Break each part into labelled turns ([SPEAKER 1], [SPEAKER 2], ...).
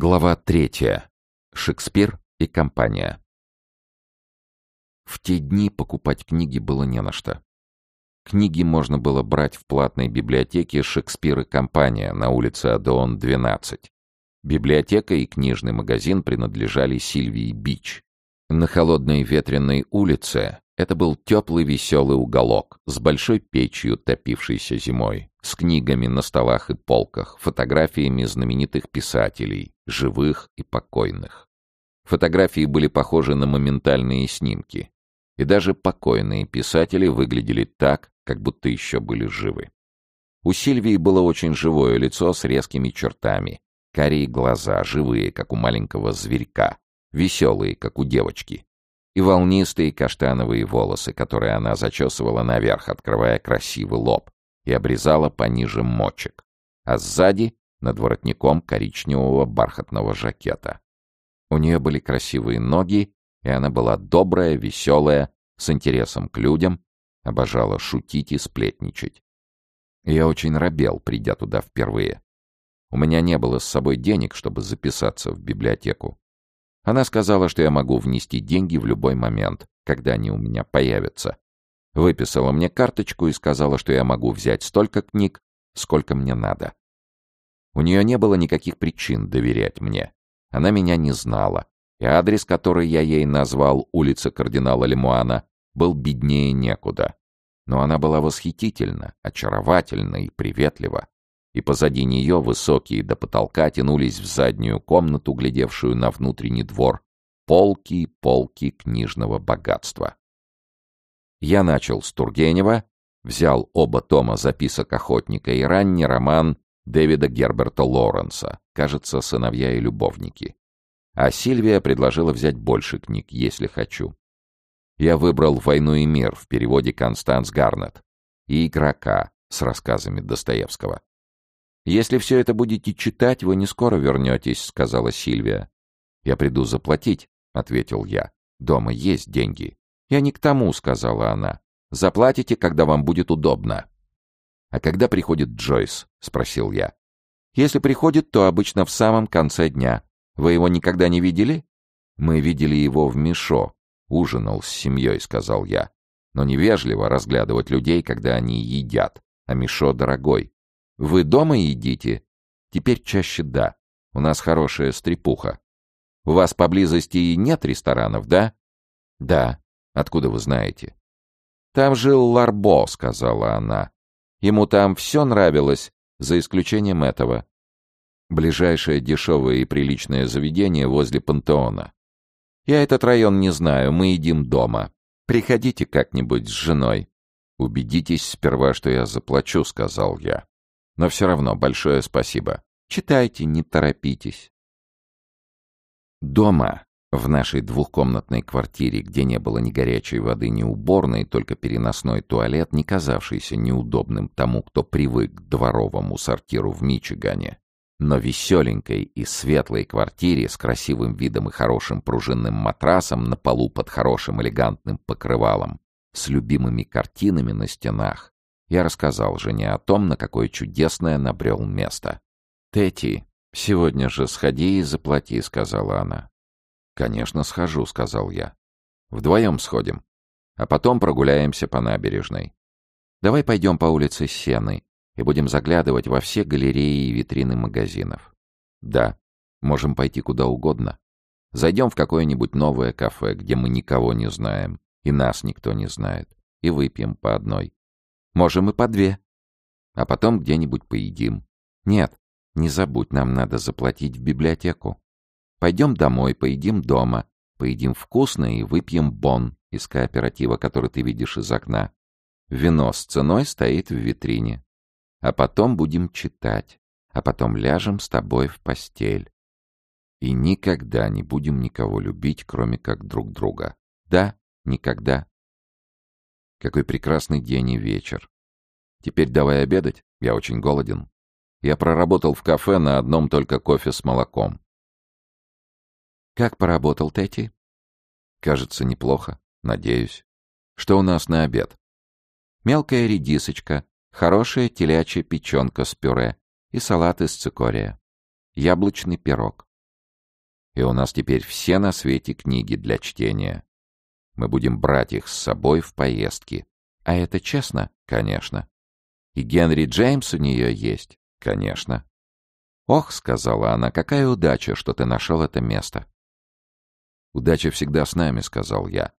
[SPEAKER 1] Глава третья. Шекспир и компания. В те дни покупать книги было не на что. Книги можно было брать в платной библиотеке «Шекспир и компания» на улице Адеон, 12. Библиотека и книжный магазин принадлежали Сильвии Бич. На холодной ветреной улице это был теплый веселый уголок с большой печью, топившейся зимой, с книгами на столах и полках, фотографиями знаменитых писателей, живых и покойных. Фотографии были похожи на моментальные снимки, и даже покойные писатели выглядели так, как будто еще были живы. У Сильвии было очень живое лицо с резкими чертами, карие глаза, живые, как у маленького зверька, веселые, как у девочки, и волнистые каштановые волосы, которые она зачесывала наверх, открывая красивый лоб, и обрезала пониже мочек, а сзади — над воротником коричневого бархатного жакета. У нее были красивые ноги, и она была добрая, веселая, с интересом к людям, обожала шутить и сплетничать. Я очень робел, придя туда впервые. У меня не было с собой денег, чтобы записаться в библиотеку. Она сказала, что я могу внести деньги в любой момент, когда они у меня появятся. Выписала мне карточку и сказала, что я могу взять столько книг, сколько мне надо. У нее не было никаких причин доверять мне. Она меня не знала, и адрес, который я ей назвал, улица кардинала Лемуана, был беднее некуда. Но она была восхитительна, очаровательна и приветлива и позади нее, высокие до потолка, тянулись в заднюю комнату, глядевшую на внутренний двор, полки и полки книжного богатства. Я начал с Тургенева, взял оба тома записок охотника и ранний роман Дэвида Герберта Лоренса, кажется, «Сыновья и любовники». А Сильвия предложила взять больше книг, если хочу. Я выбрал «Войну и мир» в переводе Констанс Гарнет и «Игрока» с рассказами Достоевского. «Если все это будете читать, вы не скоро вернетесь», — сказала Сильвия. «Я приду заплатить», — ответил я. «Дома есть деньги». «Я не к тому», — сказала она. «Заплатите, когда вам будет удобно». «А когда приходит Джойс?» — спросил я. «Если приходит, то обычно в самом конце дня. Вы его никогда не видели?» «Мы видели его в Мишо. Ужинал с семьей», — сказал я. «Но невежливо разглядывать людей, когда они едят. А Мишо дорогой. Вы дома едите? Теперь чаще да. У нас хорошая стрепуха. У вас поблизости нет ресторанов, да? Да. Откуда вы знаете? Там жил Ларбо, сказала она. Ему там все нравилось, за исключением этого. Ближайшее дешевое и приличное заведение возле пантеона. Я этот район не знаю, мы едим дома. Приходите как-нибудь с женой. Убедитесь сперва, что я заплачу, сказал я. Но все равно большое спасибо. Читайте, не торопитесь. Дома, в нашей двухкомнатной квартире, где не было ни горячей воды, ни уборной, только переносной туалет, не казавшийся неудобным тому, кто привык к дворовому сортиру в Мичигане, но веселенькой и светлой квартире с красивым видом и хорошим пружинным матрасом на полу под хорошим элегантным покрывалом, с любимыми картинами на стенах, я рассказал жене о том, на какое чудесное набрел место. «Тети, сегодня же сходи и заплати», — сказала она. «Конечно, схожу», — сказал я. «Вдвоем сходим, а потом прогуляемся по набережной. Давай пойдем по улице Сены и будем заглядывать во все галереи и витрины магазинов. Да, можем пойти куда угодно. Зайдем в какое-нибудь новое кафе, где мы никого не знаем, и нас никто не знает, и выпьем по одной. Можем и по две. А потом где-нибудь поедим. Нет, не забудь, нам надо заплатить в библиотеку. Пойдем домой, поедим дома, поедим вкусно и выпьем бон из кооператива, который ты видишь из окна. Вино с ценой стоит в витрине. А потом будем читать, а потом ляжем с тобой в постель. И никогда не будем никого любить, кроме как друг друга. Да, никогда. Какой прекрасный день и вечер. Теперь давай обедать, я очень голоден. Я проработал в кафе на одном только кофе с молоком. Как поработал Тети? Кажется, неплохо, надеюсь. Что у нас на обед? Мелкая редисочка, хорошая телячья печенка с пюре и салат из цикория. Яблочный пирог. И у нас теперь все на свете книги для чтения. Мы будем брать их с собой в поездки. А это честно? Конечно. И Генри Джеймс у нее есть? Конечно. «Ох», — сказала она, — «какая удача, что ты нашел это место». «Удача всегда с нами», — сказал я.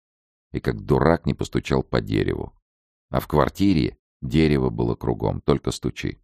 [SPEAKER 1] И как дурак не постучал по дереву. А в квартире дерево было кругом, только стучи.